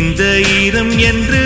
இந்த ஈரம் என்று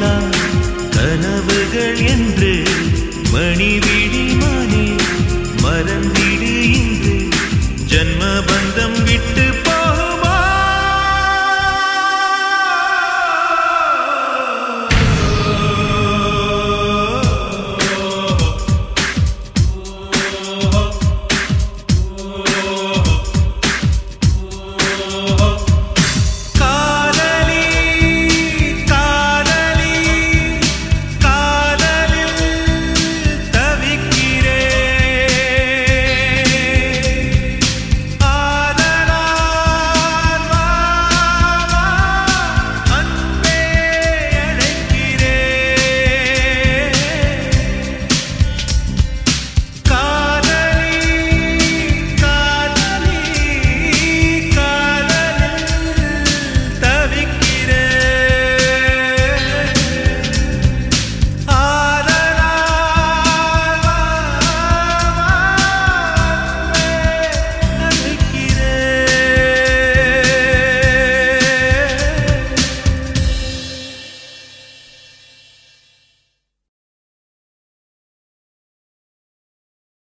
எல்லாம் கனவுகள் என்று மணிவி